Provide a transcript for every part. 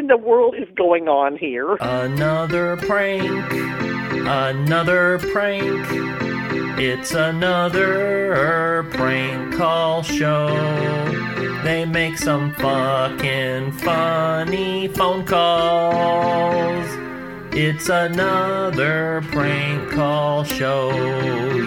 in the world is going on here? Another prank. Another prank. It's another prank call show. They make some fucking funny phone calls. It's another prank call show.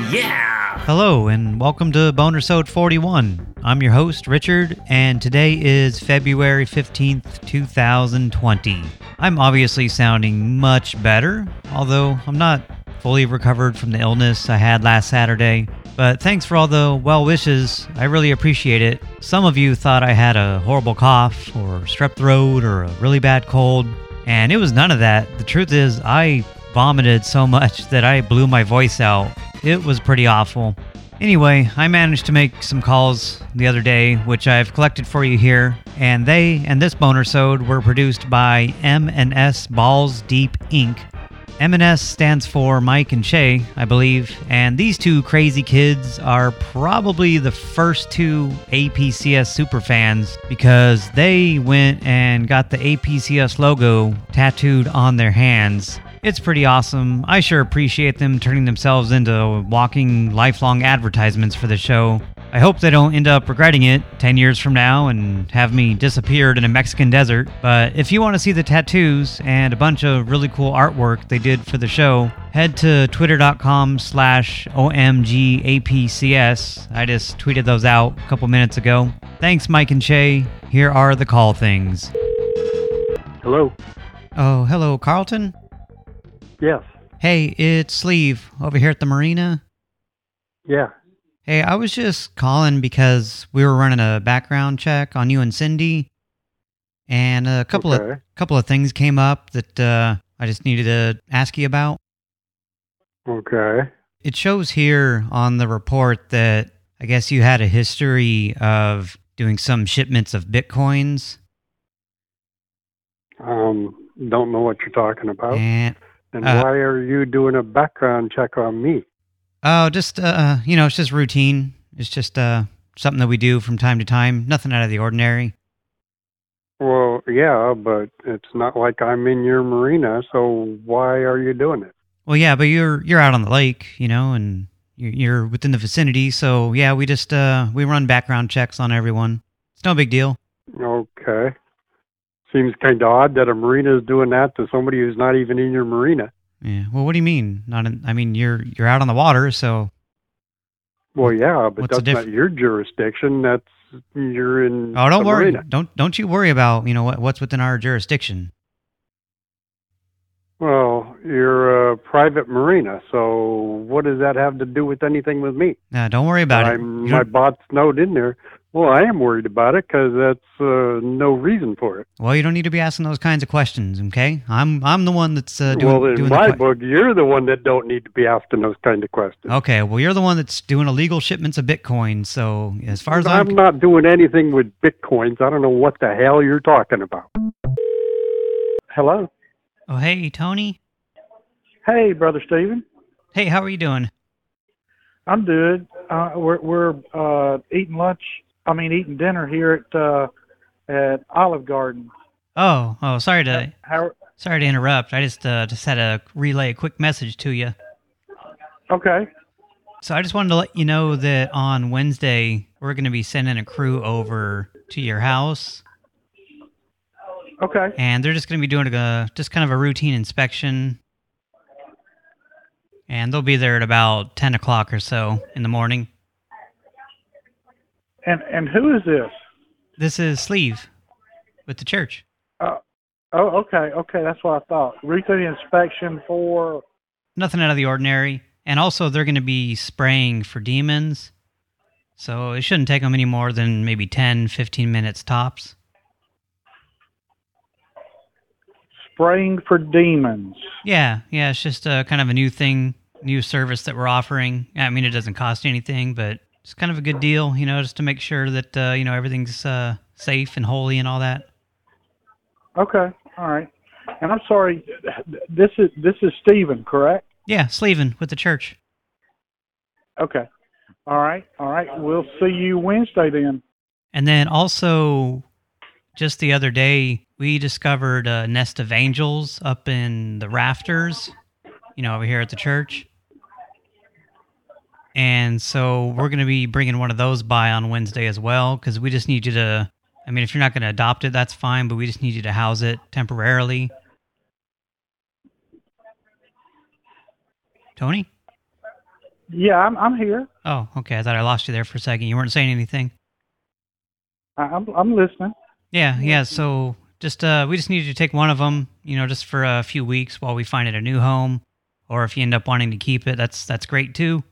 Yeah! Hello, and welcome to Bonersode 41. I'm your host, Richard, and today is February 15th, 2020. I'm obviously sounding much better, although I'm not fully recovered from the illness I had last Saturday. But thanks for all the well wishes. I really appreciate it. Some of you thought I had a horrible cough, or strep throat, or a really bad cold, and it was none of that. The truth is, I vomited so much that I blew my voice out. It was pretty awful. Anyway, I managed to make some calls the other day, which I've collected for you here, and they and this bonersode were produced by M&S Balls Deep Inc. M&S stands for Mike and Shay, I believe, and these two crazy kids are probably the first two APCS superfans because they went and got the APCS logo tattooed on their hands. It's pretty awesome. I sure appreciate them turning themselves into walking lifelong advertisements for the show. I hope they don't end up regretting it 10 years from now and have me disappeared in a Mexican desert. But if you want to see the tattoos and a bunch of really cool artwork they did for the show, head to twitter.com slash OMGAPCS. I just tweeted those out a couple minutes ago. Thanks, Mike and Shay. Here are the call things. Hello. Oh, hello, Carlton? Yes. Hey, it's Sleeve over here at the marina. Yeah. Hey, I was just calling because we were running a background check on you and Cindy, and a couple of couple of things came up that uh, I just needed to ask you about. Okay. It shows here on the report that I guess you had a history of doing some shipments of bitcoins, Um, don't know what you're talking about. and and uh, why are you doing a background check on me? oh, just uh, you know, it's just routine. It's just uh, something that we do from time to time. Nothing out of the ordinary. Well, yeah, but it's not like I'm in your marina, so why are you doing it? Well, yeah, but you're you're out on the lake, you know, and you're, you're within the vicinity. So yeah, we just uh we run background checks on everyone. It's no big deal. Okay. Seems kind of odd that a marina is doing that to somebody who's not even in your marina. Yeah. Well, what do you mean? Not in, I mean you're you're out on the water, so Well, yeah, but What's that's not your jurisdiction. That's you're in. oh, don't worry. Marina. Don't don't you worry about you know what what's within our jurisdiction. Well, you're a private marina, so what does that have to do with anything with me? Uh, don't worry about it. I'm, You my bot's snowed in there. Well, I am worried about it because that's uh, no reason for it. well, you don't need to be asking those kinds of questions, okay? I'm I'm the one that's uh, doing well, in doing my book, you're the one that don't need to be asking those kind of questions. Okay, well you're the one that's doing illegal shipments of Bitcoin. So as far as I'm, I'm not doing anything with bitcoins. I don't know what the hell you're talking about. Hello. oh hey Tony, Hey, brother Stephen. hey how are you doing? I'm good. Uh, we're we're uh, eating lunch. I mean, eating dinner here at uh, at Olive Garden. Oh oh sorry to How? Sorry to interrupt. I just uh, just had to relay a quick message to you. Okay. So I just wanted to let you know that on Wednesday we're going to be sending a crew over to your house, Okay. and they're just going to be doing a just kind of a routine inspection, and they'll be there at about ten o'clock or so in the morning. And and who is this? This is Sleeve with the church. Uh, oh, okay. Okay, that's what I thought. Routine inspection for. Nothing out of the ordinary, and also they're going to be spraying for demons. So it shouldn't take them any more than maybe 10, 15 minutes tops. Spraying for demons. Yeah, yeah, it's just a, kind of a new thing, new service that we're offering. I mean, it doesn't cost anything, but it's kind of a good deal, you know, just to make sure that, uh, you know, everything's uh, safe and holy and all that. Okay. All right. And I'm sorry. This is this is Stephen, correct? Yeah, Sleven with the church. Okay. All right. All right. We'll see you Wednesday then. And then also, just the other day, we discovered a nest of angels up in the rafters, you know, over here at the church. And so we're going to be bringing one of those by on Wednesday as well, because we just need you to, I mean, if you're not going to adopt it, that's fine, but we just need you to house it temporarily. Tony? Yeah, I'm I'm here. Oh, okay. I thought I lost you there for a second. You weren't saying anything. I, I'm I'm listening. Yeah, yeah. So just uh, we just need you to take one of them, you know, just for a few weeks while we find it a new home, or if you end up wanting to keep it, that's that's great too.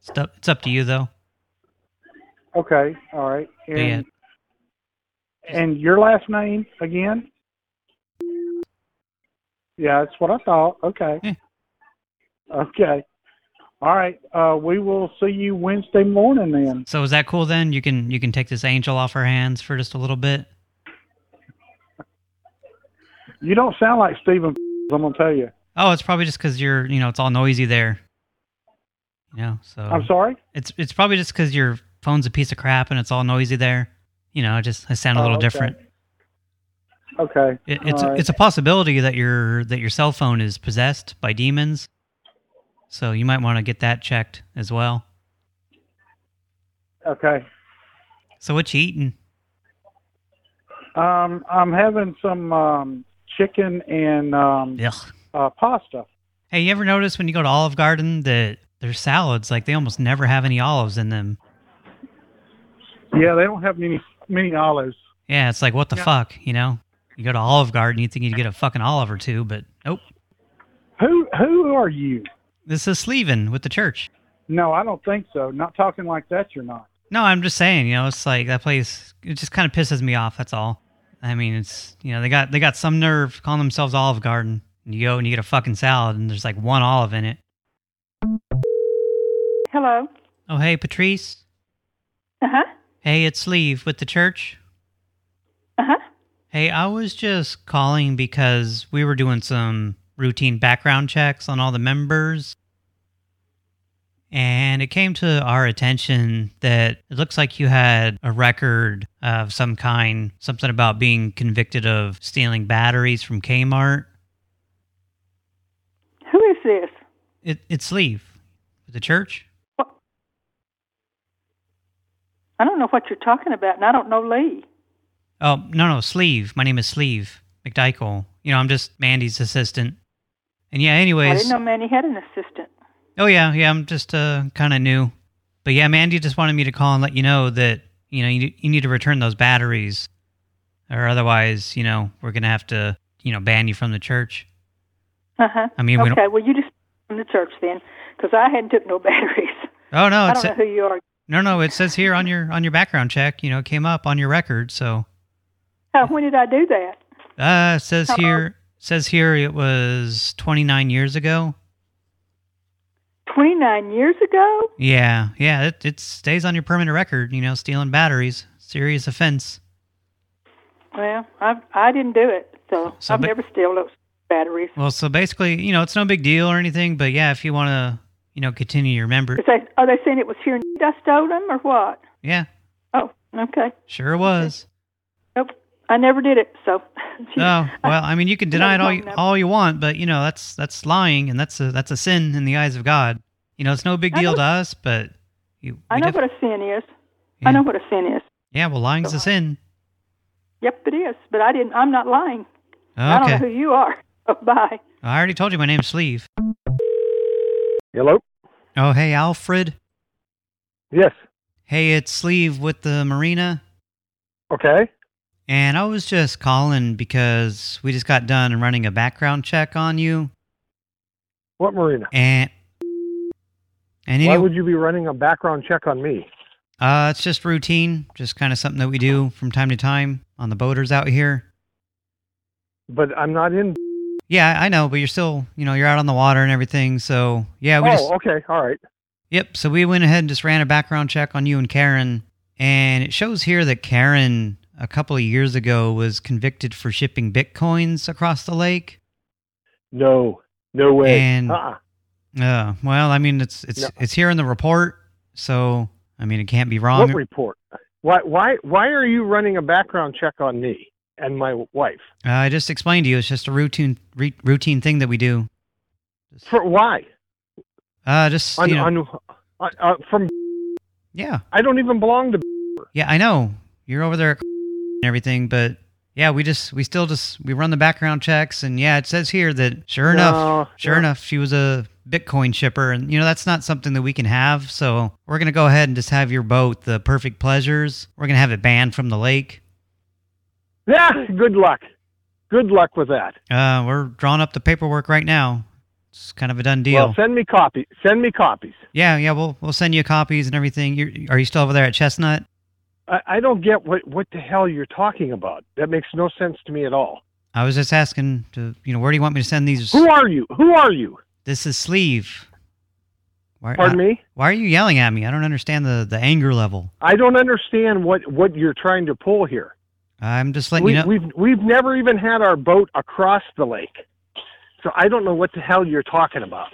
It's up, it's up to you though. Okay, all right. And Yeah. and your last name again? Yeah, that's what I thought. Okay. Yeah. Okay. All right. Uh, we will see you Wednesday morning then. So is that cool then? You can you can take this angel off our hands for just a little bit. You don't sound like Stephen. I'm gonna tell you. Oh, it's probably just because you're you know it's all noisy there. You know, so I'm sorry. it's it's probably just because your phone's a piece of crap and it's all noisy there. You know, it just I sound a Oh, little okay. different. Okay. It, it's right. it's a possibility that your that your cell phone is possessed by demons. So you might want to get that checked as well. Okay. So what you eating? Um, I'm having some um, chicken and um, uh, pasta. Hey, you ever notice when you go to Olive Garden that their salads like they almost never have any olives in them? Yeah, they don't have many many olives. Yeah, it's like what the Yeah. fuck, you know? You go to Olive Garden, you think you'd get a fucking olive or two, but nope. Who who are you? This is Sleven with the church. No, I don't think so. Not talking like that, you're not. No, I'm just saying, you know, it's like that place. It just kind of pisses me off. That's all. I mean, it's you know they got they got some nerve calling themselves Olive Garden. And you go and you get a fucking salad, and there's like one olive in it. Hello. Oh, hey, Patrice. Uh huh. Hey, it's Sleeve with the church. Uh huh. Hey, I was just calling because we were doing some routine background checks on all the members. And it came to our attention that it looks like you had a record of some kind, something about being convicted of stealing batteries from Kmart. Who is this? It, it's Leave. The church? What? I don't know what you're talking about, and I don't know Lee. Oh, no, no, Sleeve. My name is Sleeve McDykel. You know, I'm just Mandy's assistant. And yeah, anyways... I didn't know Mandy had an assistant. Oh yeah, yeah. I'm just uh, kind of new, but yeah, Mandy just wanted me to call and let you know that you know you, you need to return those batteries, or otherwise, you know, we're gonna have to you know ban you from the church. Uh huh. I mean, we okay. don't. Well, you just from the church then, because I hadn't took no batteries. Oh no, I don't know who you are. No, no. It says here on your on your background check, you know, it came up on your record. So Uh, when did I do that? uh, it says How long? here says here it was 29 years ago. Twenty nine years ago. Yeah, yeah. It it stays on your permanent record. You know, stealing batteries, serious offense. Well, I I didn't do it, so, So I've never stolen those batteries. Well, so basically, you know, it's no big deal or anything, but yeah, if you want to, you know, continue your member, Is they, are they saying it was here and I stole them or what? yeah, Oh, okay. sure it was. Nope. I never did it, so. Oh, well, I mean, you can deny it all you, No, no. all you want, but you know, that's that's lying and that's a that's a sin in the eyes of God. You know, it's no big deal to us, but you I know what a sin is. yeah. I know what a sin is. Yeah, well, lying's a sin. Yep, it is. But I didn't. I'm not lying. I don't know who you are. Oh, bye. I already told you my name's Sleeve. Hello? Oh, hey, Alfred. Yes. Hey, it's Sleeve with the marina. Okay. And I was just calling because we just got done running a background check on you. What marina? And and Why would you be running a background check on me? uh, it's just routine, just kind of something that we do from time to time on the boaters out here. But I'm not in. Yeah, I know, but you're still, you know, you're out on the water and everything. So yeah, we oh, just, okay. All right. yep. So we went ahead and just ran a background check on you and Karen, and it shows here that Karen a couple of years ago was convicted for shipping bitcoins across the lake. No. No way. And- uh-uh. Uh, well, I mean, it's it's No. it's here in the report, so I mean, it can't be wrong. What report? Why? Why? Why are you running a background check on me? And my wife? Uh, I just explained to you. It's just a routine re- routine thing that we do. For why? Uh, just On, you know, on, on uh, from yeah, I don't even belong to. yeah. I know you're over there and everything, but yeah, we just we still just we run the background checks, and yeah, it says here that sure enough, No, sure no. enough, she was a Bitcoin shipper, and you know that's not something that we can have. So we're gonna go ahead and just have your boat, the Perfect Pleasures. We're gonna have it banned from the lake. Yeah, good luck. Good luck with that. Uh, we're drawing up the paperwork right now. It's kind of a done deal. Well, send me copy. Send me copies. yeah, yeah, we'll we'll send you copies and everything. You're, are you still over there at Chestnut? I, I don't get what what the hell you're talking about. That makes no sense to me at all. I was just asking to, you know, where do you want me to send these? Who are you? Who are you? This is Sleeve. Why, Pardon uh, me. Why are you yelling at me? I don't understand the, the anger level. I don't understand what what you're trying to pull here. I'm just letting We, you know. We've we've never even had our boat across the lake, so I don't know what the hell you're talking about.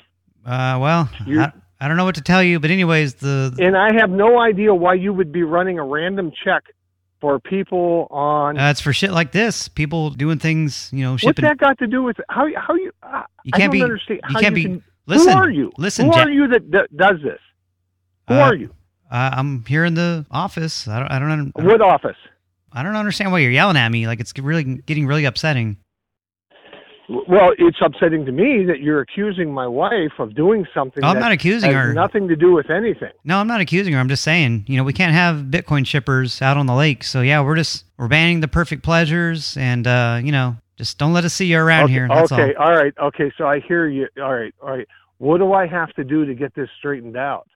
Uh, well, I, I don't know what to tell you, but anyways, the And I have no idea why you would be running a random check for people on. uh, it's for shit like this. People doing things, you know, What's that got to do with how how you? Uh, You can't don't be- understand. you can't be- Can, listen, who are you? listen, Who Jack- are you that, that does this? Who Uh, are you? Uh, I'm here in the office. I don't. I don't. I don't, What office? I don't understand why you're yelling at me. Like it's really getting really upsetting. Well, it's upsetting to me that you're accusing my wife of doing something. Oh, I'm that not accusing has her. Nothing to do with anything. No, I'm not accusing her. I'm just saying, you know, we can't have Bitcoin shippers out on the lake. So yeah, we're just we're banning the perfect pleasures, and uh, you know, just don't let us see you around okay, here. That's okay, all. all right, okay. So I hear you. All right, all right. What do I have to do to get this straightened out?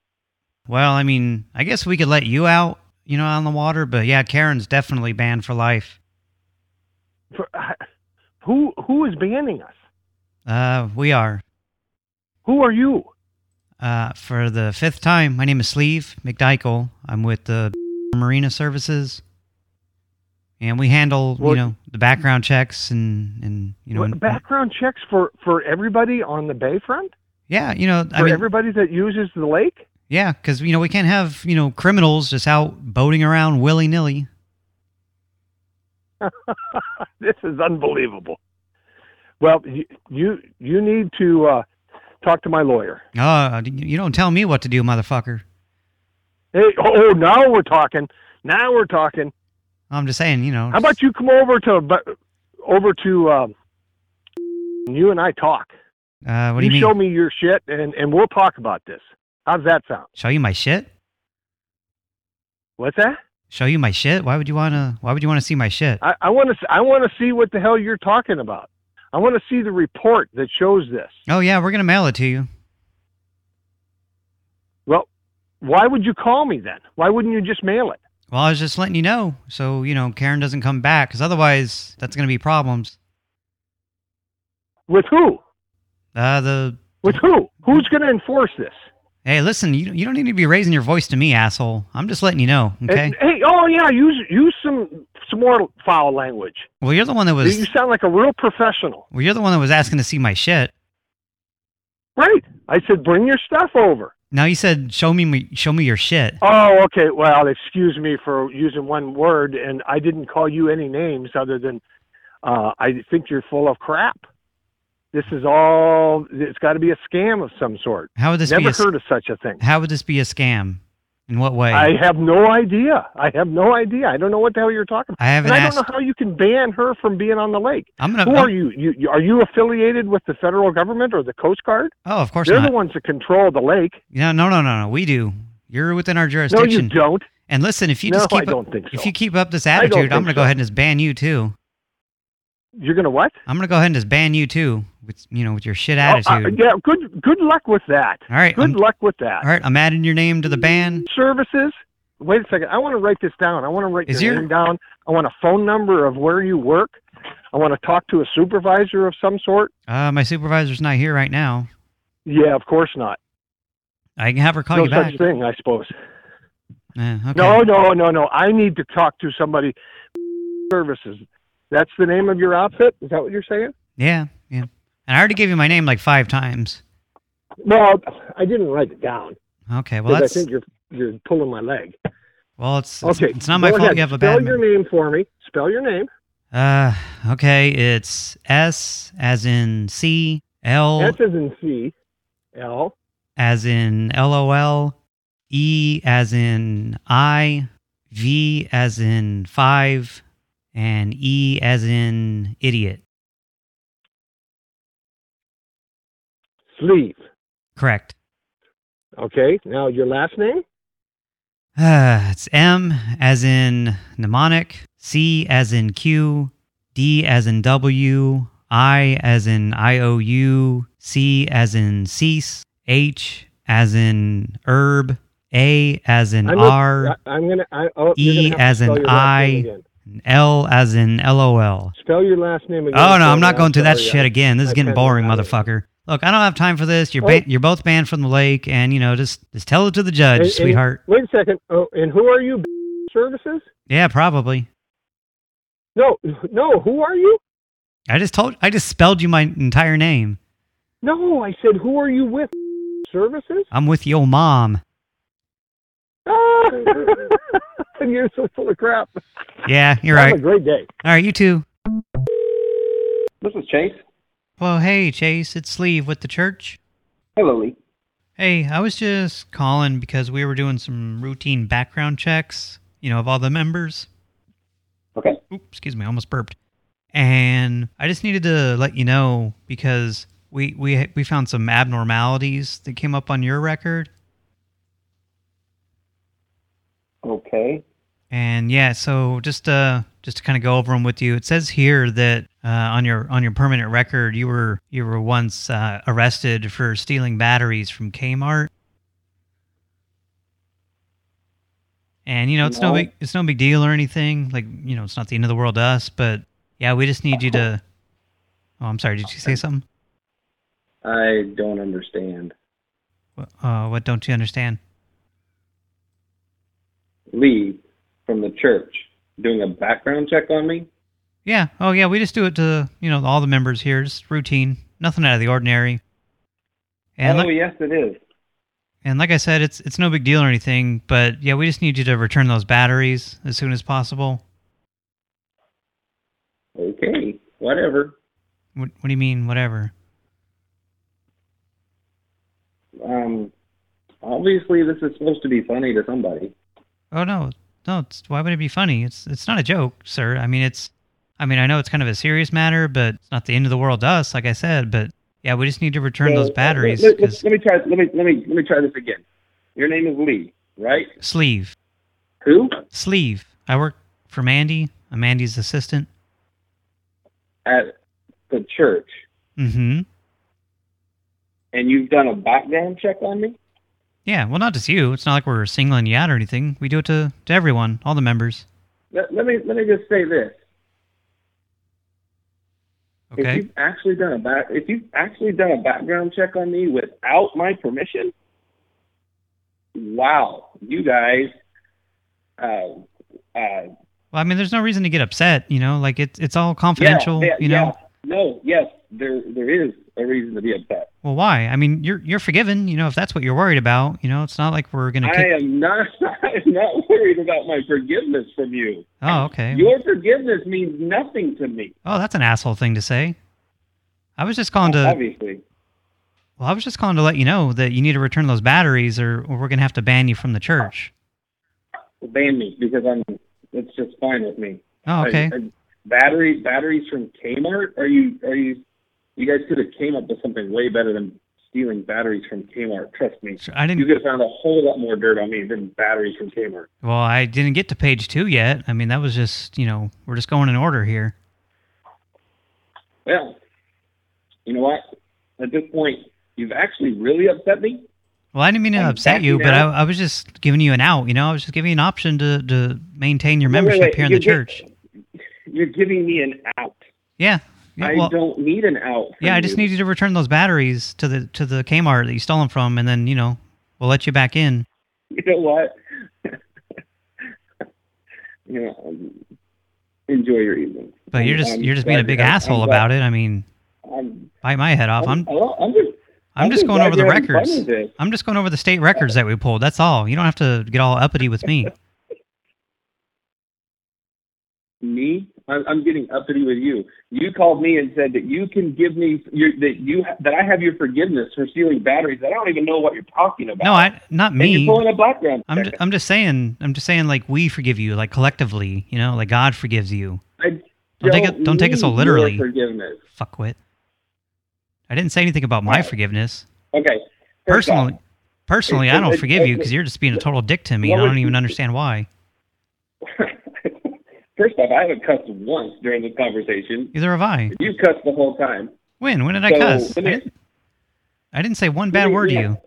Well, I mean, I guess we could let you out, you know, on the water, but yeah, Karen's definitely banned for life. For, who who is banning us? Uh, we are. Who are you? Uh, for the fifth time, my name is Sleeve McDykel. I'm with the Marina Services, and we handle, Well- you know, the background checks and and you know, What, and- background checks for for everybody on the bayfront? yeah, you know, For I mean, everybody that uses the lake? Yeah, because you know we can't have you know criminals just out boating around willy nilly. this is unbelievable. Well, you you, you need to uh, talk to my lawyer. Oh, you don't tell me what to do, motherfucker. Hey, oh, now we're talking. Now we're talking. I'm just saying, you know. How about you come over to over to um, you and I talk. Uh, what do you, mean? show me your shit, and and we'll talk about this. How's that sound? Show you my shit? What's that? Show you my shit? Why would you wanna? Why would you wanna see my shit? I, I want to. I want to see what the hell you're talking about. I want to see the report that shows this. Oh yeah, we're gonna mail it to you. Well, why would you call me then? Why wouldn't you just mail it? Well, I was just letting you know, so you know Karen doesn't come back, because otherwise that's gonna be problems. With who? Uh, the With who? Who's going to enforce this? Hey, listen, you you don't need to be raising your voice to me, asshole. I'm just letting you know, okay? And- hey, oh yeah, use use some some more foul language. well, you're the one that was. You sound like a real professional. Well, you're the one that was asking to see my shit. Right. I said bring your stuff over. Now you said show me me show me your shit. Oh, okay. Well, excuse me for using one word, and I didn't call you any names other than uh, I think you're full of crap. This is all. It's got to be a scam of some sort. How would this Never be? Heard of such a thing. how would this be a scam? In what way? I have no idea. I have no idea. I don't know what the hell you're talking about. I haven't and I asked. don't know how you can ban her from being on the lake. I'm gonna. Who I'm- are you? you? Are you affiliated with the federal government or the Coast Guard? Oh, of course not. They're not. the ones that control the lake. No, no, no, no, no. We do. You're within our jurisdiction. No, you don't. And listen, if you no, just keep I up, don't think so. if you keep up this attitude, I'm gonna go ahead and just ban you too. You're gonna what? I'm gonna go ahead and just ban you too, with you know, with your shit Oh, attitude. uh, yeah. Good. Good luck with that. All right, Good I'm, luck with that. all right. I'm adding your name to the ban. Services. Wait a second. I want to write this down. I want to write Is your your- name down. I want a phone number of where you work. I want to talk to a supervisor of some sort. Uh, my supervisor's not here right now. Yeah, of course not. I can have her call no you back. No such thing, I suppose. Eh, okay. No, no, no, no. I need to talk to somebody. Services. That's the name of your outfit. Is that what you're saying? Yeah, yeah. And I already gave you my name like five times. Well, I didn't write it down Okay, well that's I think you're you're pulling my leg. well, it's it's, Okay, it's not my fault ahead. you have a Spell bad. your name for me. Spell your name. Uh, okay, it's S as in C, L S as in C, L, as in LOL, E as in I, V as in five, and E as in idiot. sleeve. Correct. Okay. Now your last name? Uh, it's M as in mnemonic, C as in Q, D as in W, I as in IOU, C as in cease, H as in herb, A as in I'm R, I, am gonna. I, oh, E as in I. and L as in LOL. Spell your last name again. Oh no, I'm not going through that shit again. This is getting boring, motherfucker. Look, I don't have time for this. You're Oh. you're both banned from the lake, and you know, just just tell it to the judge, And- and- sweetheart. wait a second. Oh, and who are you? Services? Yeah, probably. No, no. Who are you? I just told, I just spelled you my entire name. No, I said who are you with? Services? I'm with your mom. You're so full of crap. Yeah, you're Have right. Have a great day. All right, you too. This is Chase. Well, hey, Chase, it's Sleeve with the church. Hello, Lee. Hey, I was just calling because we were doing some routine background checks, you know, of all the members. Okay. Oops, excuse me, I almost burped. And I just needed to let you know because we we we found some abnormalities that came up on your record. Okay. And yeah, so just uh just to kind of go over them with you, it says here that uh, on your on your permanent record you were you were once uh, arrested for stealing batteries from Kmart. And you know it's no. No. big it's no big deal or anything. Like you know it's not the end of the world to us, but yeah, we just need you to. Oh, I'm sorry. Did you say something? I don't understand. Uh, what don't you understand? Lee from the church doing a background check on me? Yeah. Oh, yeah. We just do it to you know all the members here, just routine, nothing out of the ordinary. And oh, like, yes, it is. and like I said, it's it's no big deal or anything, but yeah, we just need you to return those batteries as soon as possible. Okay. Whatever. What, what do you mean, whatever? Um, obviously, this is supposed to be funny to somebody. Oh no, no. It's, why would it be funny? It's it's not a joke, sir. I mean, it's. I mean, I know it's kind of a serious matter, but it's not the end of the world to us, like I said. But yeah, we just need to return So, those batteries. Let, let, let me try. Let me let me let me try this again. Your name is Lee, right? sleeve, Who? sleeve. I work for Mandy. I'm Mandy's assistant. At the church, Mm-hmm. and you've done a background check on me. Yeah, well, not just you. It's not like we're singling you out or anything. We do it to, to everyone, all the members. Let, let me let me just say this. Okay. If you've actually done a back, if you've actually done a background check on me without my permission, wow, you guys, uh, uh, Well, I mean, there's no reason to get upset, you know? Like, it's it's all confidential, yeah, yeah, you know? yeah. No, yes, there there is a reason to be upset. Well, why? I mean, you're you're forgiven, you know, if that's what you're worried about. You know, it's not like we're going to I am not I'm not worried about my forgiveness from you. Oh, okay. Your forgiveness means nothing to me. Oh, that's an asshole thing to say. I was just calling to... Obviously. Well, I was just calling to let you know that you need to return those batteries or, or we're going to have to ban you from the church. ban me because I'm. It's just fine with me. Oh, okay. I- I- battery batteries from Kmart? Are you are you? You guys could have came up with something way better than stealing batteries from Kmart. Trust me. I didn't... You could have found a whole lot more dirt on me than batteries from Kmart. Well, I didn't get to page two yet. I mean, that was just, you know, we're just going in order here. Well, you know what? At this point, you've actually really upset me. Well, I didn't mean to I'm upset you, but I. I was just giving you an out, you know? I was just giving you an option to, to maintain your Wait, wait, membership wait. here in the You're church. You're giving me an out. Yeah. Yeah I well, don't need an out. yeah, I just need you to return those batteries to the to the Kmart that you stole them from, and then, you know, we'll let you back in. You know what? you know, um, enjoy your evening. But you're just I'm you're just being a big I'm asshole about it. I mean, I'm, bite my head off. I'm I'm, just I'm just going over the you're having fun records. I'm just going over the state records that we pulled. That's all. You don't have to get all uppity with me. me. I'm, I'm getting uppity with you. You called me and said that you can give me your, that you that I have your forgiveness for stealing batteries. I don't even know what you're talking about. No, I not me. And you're pulling a background. I'm just, I'm just saying I'm just saying like we forgive you like collectively, you know, like God forgives you. I Don't take it don't take it so literally. Forgiveness. Fuckwit. I didn't say anything about my Right. forgiveness. Okay. Personally, personally, I don't forgive you because you're just being a total dick to me. And I don't even understand why. first off, I haven't cussed once during this conversation. Neither have I. You've cussed the whole time. When? When did I cuss? I didn't, I didn't say one bad word to you.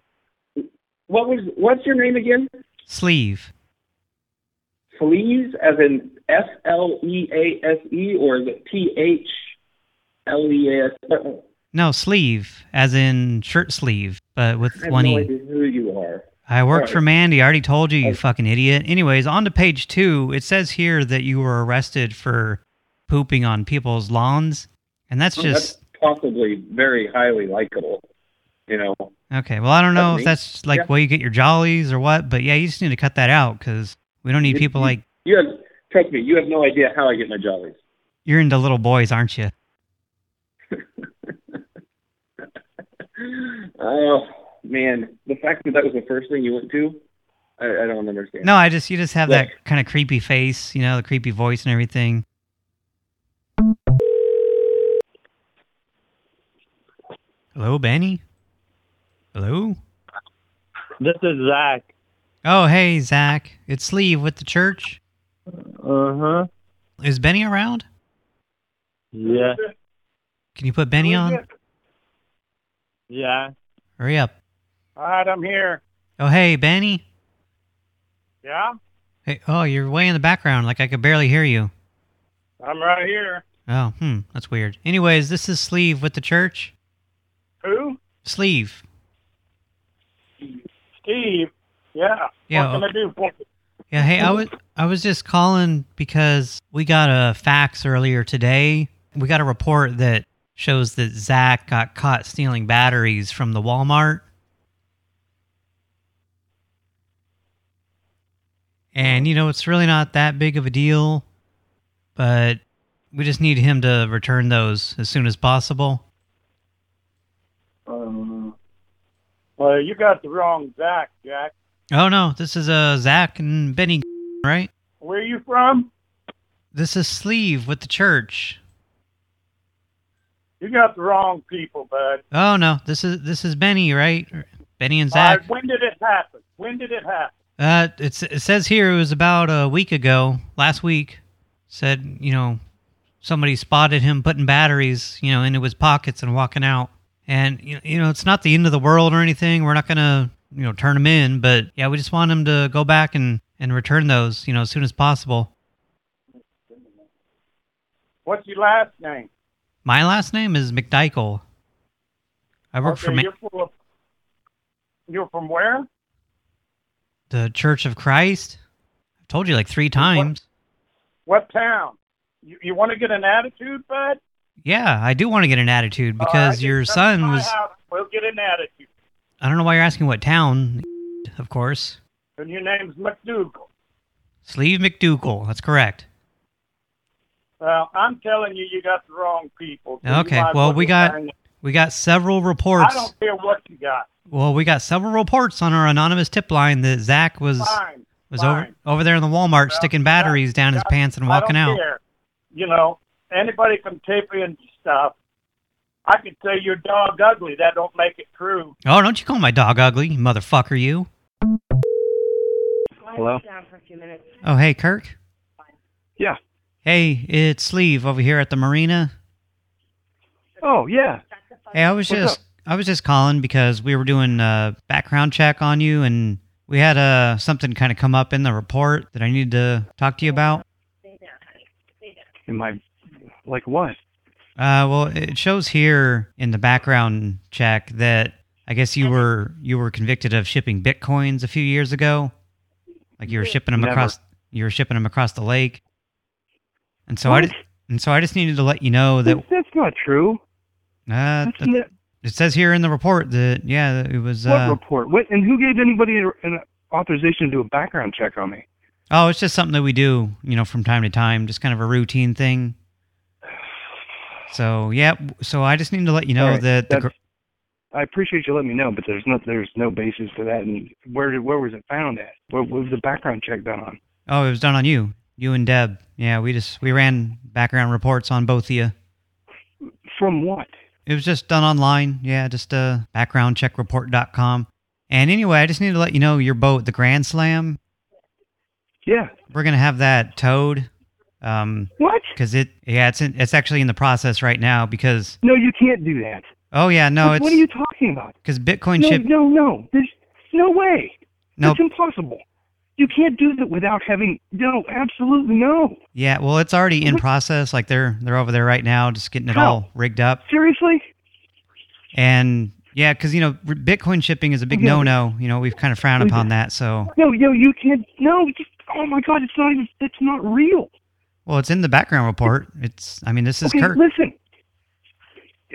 What was? What's your name again? Sleeve. Fleas, as in F L E A S E, or is it T H L E A S? No, sleeve, as in shirt sleeve, but with I have no E. idea who you are. I worked for Mandy. I already told you, you Okay. fucking idiot. Anyways, on to page two. It says here that you were arrested for pooping on people's lawns. And that's just... That's possibly very highly likable. You know, Okay, well, I don't know That's if that's like Yeah. where you get your jollies or what, but yeah, you just need to cut that out because we don't need people you- like... you have. Trust me, you have no idea how I get my jollies. You're into little boys, aren't you? Oh man, the fact that that was the first thing you went to, I, I don't understand. No, I just you just have Look. that kind of creepy face, you know, the creepy voice and everything. Hello, Benny? Hello? This is Zach. Oh, hey, Zach. It's Sleeve with the church. Uh-huh. Is Benny around? Yeah. Can you put Benny on? Yeah. Hurry up. All right, I'm here. Oh, hey, Benny. Yeah, Hey, oh, you're way in the background, like I could barely hear you. I'm right here. Oh, hmm, that's weird. Anyways, this is Sleeve with the church. Who? Sleeve. Steve. Yeah. Yeah, What can I do for you? Yeah, hey, I was I was just calling because we got a fax earlier today. We got a report that shows that Zach got caught stealing batteries from the Walmart. And you know, it's really not that big of a deal, but we just need him to return those as soon as possible. Um, well, you got the wrong Zach, Jack. Oh no, this is uh Zach and Benny, right? Where are you from? This is Sleeve with the church. You got the wrong people, bud. Oh no, this is this is Benny, right? Benny and All right, Zach. when did it happen? When did it happen? Uh, it's it says here it was about a week ago, last week. Said you know somebody spotted him putting batteries, you know, into his pockets and walking out. And you know, you know, it's not the end of the world or anything. We're not gonna you know turn him in, but yeah, we just want him to go back and and return those, you know, as soon as possible. What's your last name? My last name is McDykel. I work okay, for you're from, you're from where? The Church of Christ. I've told you like three times. What town? You, you want to get an attitude, bud? Yeah, I do want to get an attitude because right, your son was. house, We'll get an attitude. I don't know why you're asking what town. Of course, And your name's McDougal. Sleeve McDougal. That's correct. Well, I'm telling you, you got the wrong people. so Okay, well we got it. We got several reports. I don't care what you got. Well, we got several reports on our anonymous tip line that Zach was Fine. was over fine. over there in the Walmart Well, sticking batteries that- down his pants and I walking don't out. Care. You know, anybody can tape in stuff. I could say your dog ugly. That don't make it true. Oh, don't you call my dog ugly, you motherfucker! You. Hello? Oh, hey, Kirk. Yeah. Hey, it's Sleeve over here at the marina. Oh, yeah. Hey, I was What's just I was just calling because we were doing a background check on you, and we had uh something kind of come up in the report that I needed to talk to you about. Am I, like what? Uh, well, it shows here in the background check that I guess you were you were convicted of shipping bitcoins a few years ago, like you were shipping them Never. across you were shipping them across the lake, and so I What? just, and so I just needed to let you know that That's, that's not true. Uh, ne- it says here in the report that yeah it was what uh report? What? And who gave anybody an authorization to do a background check on me? Oh, it's just something that we do, you know, from time to time, just kind of a routine thing. So yeah, so I just need to let you know right, that the, I appreciate you letting me know, but there's no there's no basis for that. And where did where was it found at? What, what was the background check done on? oh, it was done on you, you and Deb. Yeah, we just we ran background reports on both of you. From what? It was just done online. Yeah, just uh, backgroundcheckreport.com. And anyway, I just need to let you know your boat, the Grand Slam, Yeah. we're gonna have that towed. Um, What? because it, yeah, it's in, it's actually in the process right now. Because No, you can't do that. oh yeah, no, what, it's what are you talking about? because Bitcoin No, ship. no, no. There's no way. No. That's impossible. You can't do that without having no, absolutely no. Yeah, well, it's already in process. Like they're they're over there right now, just getting it How? all rigged up. Seriously? And yeah, because you know Bitcoin shipping is a big no-no. You know we've kind of frowned oh, upon that. So No, no, you can't. No, you- oh my God, it's not even. It's not real. well, it's in the background report. It's I mean this is okay, Kurt. listen.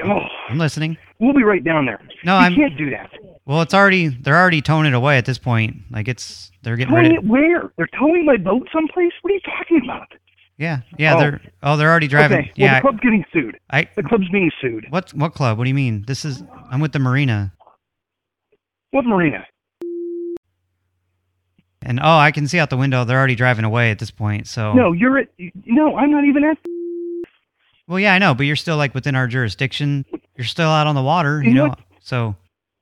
Oh, I'm listening. we'll be right down there. No, I'm- can't do that. Well, it's already they're already towing it away at this point. Like it's they're getting Towing it where? They're towing my boat someplace? What are you talking about? Yeah, yeah, Oh. they're oh they're already driving. Okay, well, yeah, the club's getting sued. I, I The club's being sued. what what club? What do you mean? This is I'm with the marina. What marina? And oh, I can see out the window they're already driving away at this point. So No, you're at. No, I'm not even at. Well, yeah, I know, but you're still like within our jurisdiction. You're still out on the water, you know. So,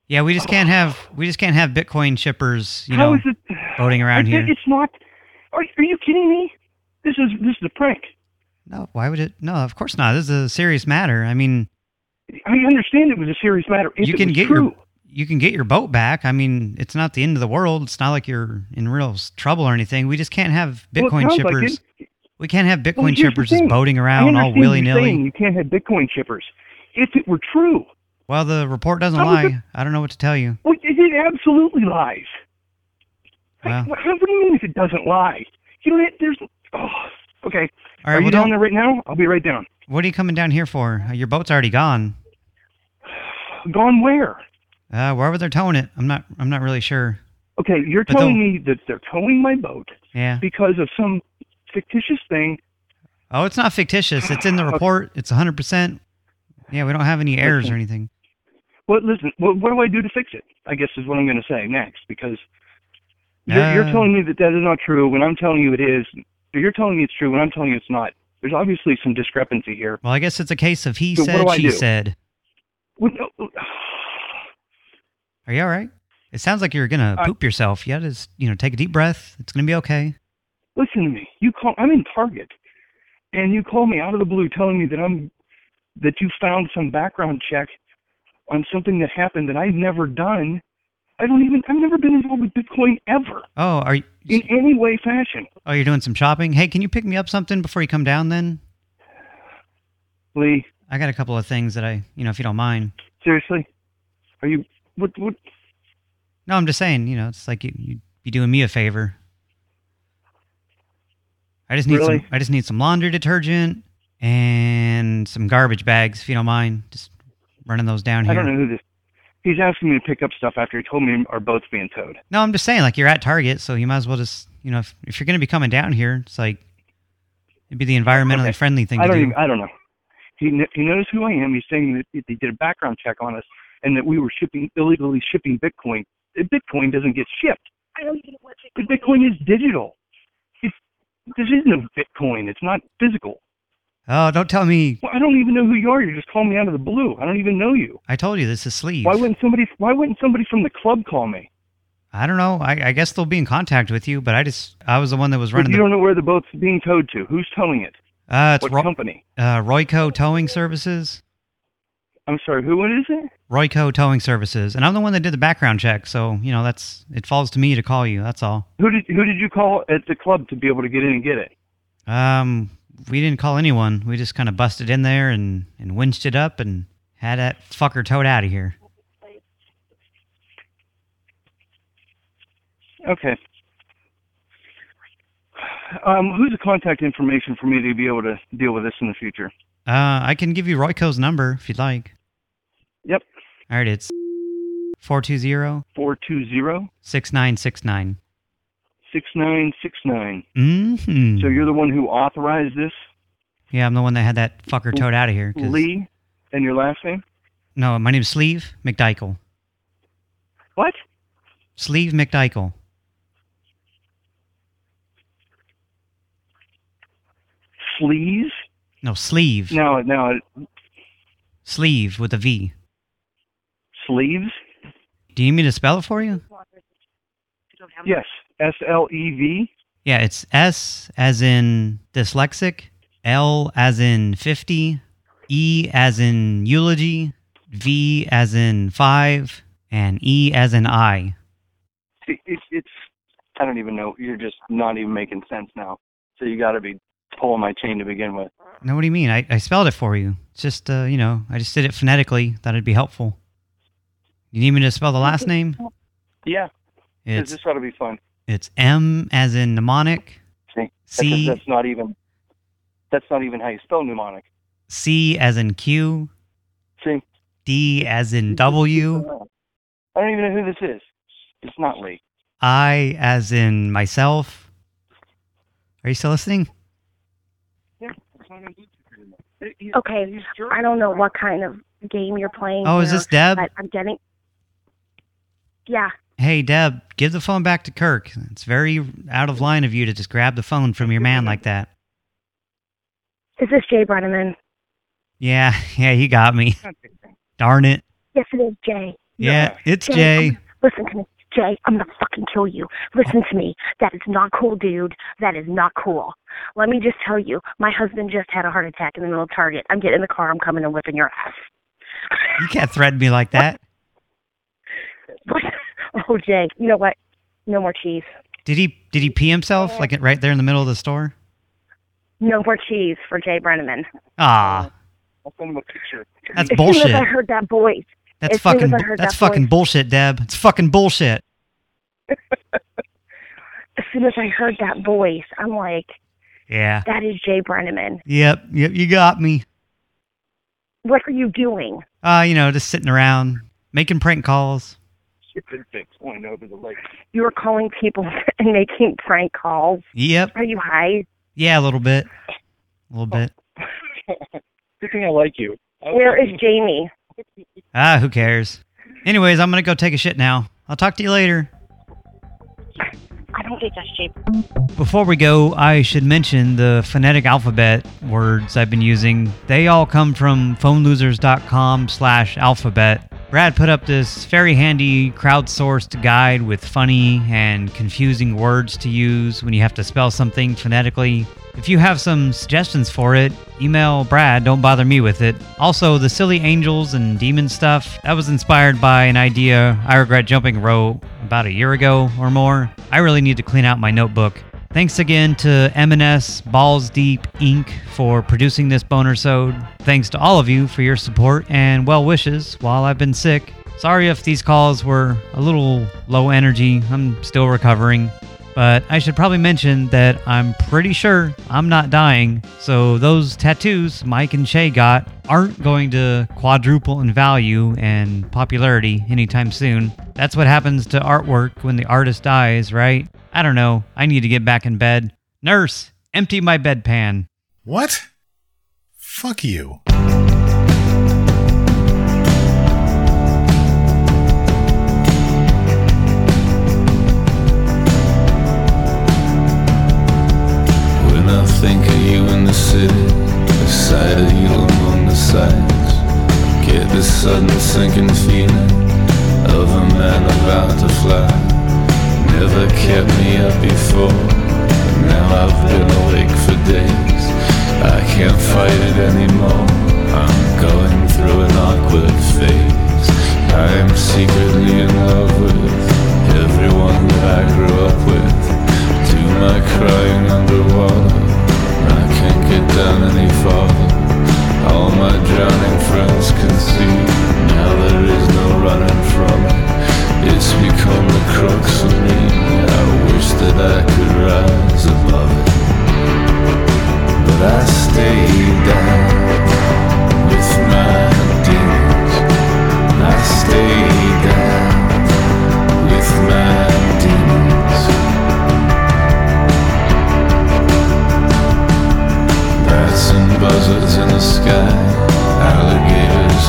yeah, we just can't have we just can't have Bitcoin shippers, you How know, is it? boating around I- here. It's not. Are, are you kidding me? This is this is a prank. No, why would it? No, of course not. This is a serious matter. I mean, I understand it was a serious matter. If you it can get true. your you can get your boat back. I mean, it's not the end of the world. It's not like you're in real trouble or anything. We just can't have Bitcoin like shippers. it. We can't have Bitcoin the shippers just boating around all willy-nilly. You can't have Bitcoin shippers. If it were true, Well, the report doesn't lie. it- I don't know what to tell you. well, it, absolutely lies. Well. What, what do you mean if it doesn't lie? You know, there's. Oh, okay. All right, are well, you down there right now? I'll be right down. What are you coming down here for? Your boat's already gone. Gone where? Uh, wherever they're towing it, I'm not. I'm not really sure. Okay, you're But telling me that they're towing my boat Yeah. because of some fictitious thing. Oh, it's not fictitious. It's in the report. It's 100. percent Yeah, we don't have any errors or anything. Well, listen. What, what do I do to fix it? I guess is what I'm going to say next because you're, you're Uh. telling me that that is not true when I'm telling you it is. You're telling me it's true when I'm telling you it's not. There's obviously some discrepancy here. Well, I guess it's a case of he So said, she do? said. What- no, Are you all right? It sounds like you're gonna poop yourself. You gotta just, you know, take a deep breath. It's gonna be okay. Listen to me. You call. I'm in Target, and you call me out of the blue, telling me that I'm that you found some background check on something that happened that I've never done. I don't even. I've never been involved with Bitcoin ever Oh, are you? in any way, fashion. Oh, you're doing some shopping. Hey, can you pick me up something before you come down? Then Lee, I got a couple of things that I, you know, if you don't mind. seriously, are you? What? What? No, I'm just saying. You know, it's like you you be doing me a favor. I just need Really? some. I just need some laundry detergent and some garbage bags, if you don't mind. Just running those down here. I don't know who this. He's asking me to pick up stuff after he told me our boat's being towed. No, I'm just saying, like you're at Target, so you might as well just, you know, if, if you're going to be coming down here, it's like it'd be the environmentally Okay. friendly thing I to don't. do. Even, I don't know. He he knows who I am. He's saying that he did a background check on us and that we were shipping illegally shipping Bitcoin. Bitcoin doesn't get shipped. I know you didn't But Bitcoin is digital. This is no Bitcoin. It's not physical. Oh, don't tell me. Well, I don't even know who you are. You're just calling me out of the blue. I don't even know you. I told you this is sleeves. Why wouldn't somebody? Why wouldn't somebody from the club call me? I don't know. I, I guess they'll be in contact with you, but I just I was the one that was running. But you the don't know where the boat's being towed to. Who's towing it? uh it's What Ro- company? uh Royco Towing Services. I'm sorry. Who is it? Royco Towing Services, and I'm the one that did the background check, so you know that's it falls to me to call you. That's all. Who did who did you call at the club to be able to get in and get it? Um, we didn't call anyone. We just kind of busted in there and and winched it up and had that fucker towed out of here. Okay. Um, who's the contact information for me to be able to deal with this in the future? Uh, I can give you Royco's number if you'd like. Yep. All right, it's 420 Four two zero 6969. 6969. Mm-hmm. So you're the one who authorized this, Yeah, I'm the one that had that fucker towed out of here. 'cause- Lee, and your last name? No, my name's Sleeve McDykel. What? Sleeve McDykel. Sleeves? No, Sleeve. No, no, Sleeve with a V. sleeves? Do you need me to spell it for you? Yes, S L E V. Yeah, it's S as in dyslexic, L as in 50, E as in eulogy, V as in 5, and E as in I. It, it's, I don't even know. You're just not even making sense now. So you got to be pulling my chain to begin with. No, what do you mean? I, I spelled it for you. It's just, uh, you know, I just did it phonetically. Thought it'd be helpful. You need me to spell the last name? Yeah. It's this ought to be fun. it's M as in mnemonic, See, C that's, that's not even. That's not even how you spell mnemonic. C as in Q, See, D as in W, I don't even know who this is. It's not Lee. I as in myself. Are you still listening? Yeah, it's not on Bluetooth anymore. He- he's- Okay. I don't know what kind of game you're playing. Oh, is this Deb? But I'm getting. Yeah, Hey, Deb, give the phone back to Kirk. It's very out of line of you to just grab the phone from your man like that. is this Jay Brenneman? Yeah, yeah, he got me. Darn it. Yes, it is Jay. Yeah, it's Jay, Jay. Listen to me, Jay. I'm gonna fucking kill you. Listen to me. That is not cool, dude. That is not cool. Let me just tell you, my husband just had a heart attack in the middle of Target. I'm getting in the car. I'm coming and whipping your ass. You can't threaten me like that. oh, Jay. You know what? No more cheese. Did he did he pee himself like right there in the middle of the store? No more cheese for Jay Brenneman. Ah, I'll send him a picture. that's as soon as I heard that voice, That's as soon as fucking I heard that's that fucking voice- bullshit, Deb. It's fucking bullshit. as soon as I heard that voice, I'm like, Yeah. that is Jay Brenneman. Yep, yep, you got me. What are you doing? Uh, you know, just sitting around making prank calls. Shipping fix going over the lake. You are calling people and making prank calls. Yep. Are you high? Yeah, a little bit. A little bit. Good thing I like you. Where is Jamie? Ah, who cares? Anyways, I'm gonna go take a shit now. I'll talk to you later. I don't think that's Jay. Before we go, I should mention the phonetic alphabet words I've been using. They all come from phonelosers.com slash alphabet. Brad put up this very handy crowdsourced guide with funny and confusing words to use when you have to spell something phonetically. If you have some suggestions for it, email Brad, don't bother me with it. Also, the silly angels and demon stuff, that was inspired by an idea I regret jumping wrote about a year ago or more. I really need to clean out my notebook. Thanks again to M&S Balls Deep Inc. for producing this boner sode. Thanks to all of you for your support and well wishes while I've been sick. Sorry if these calls were a little low energy. I'm still recovering. But I should probably mention that I'm pretty sure I'm not dying, so those tattoos Mike and Shay got aren't going to quadruple in value and popularity anytime soon. That's what happens to artwork when the artist dies, right? I don't know. I need to get back in bed. Nurse, empty my bedpan. What? Fuck you. Sinking feeling of a man about to fly. Never kept me up before, now I've been awake for days. I can't fight it anymore. I'm going through an awkward phase. I am secretly in love with everyone that I grew up with. Do my crying underwater. I can't get down any farther. All my drowning friends can see. Now there is no running from it. It's become the crux of me. I wish that I could rise above it. But I stay down with my demons. I stay down with my demons. buzzards in the sky, alligators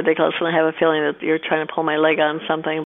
ridiculous, and I have a feeling that you're trying to pull my leg on something.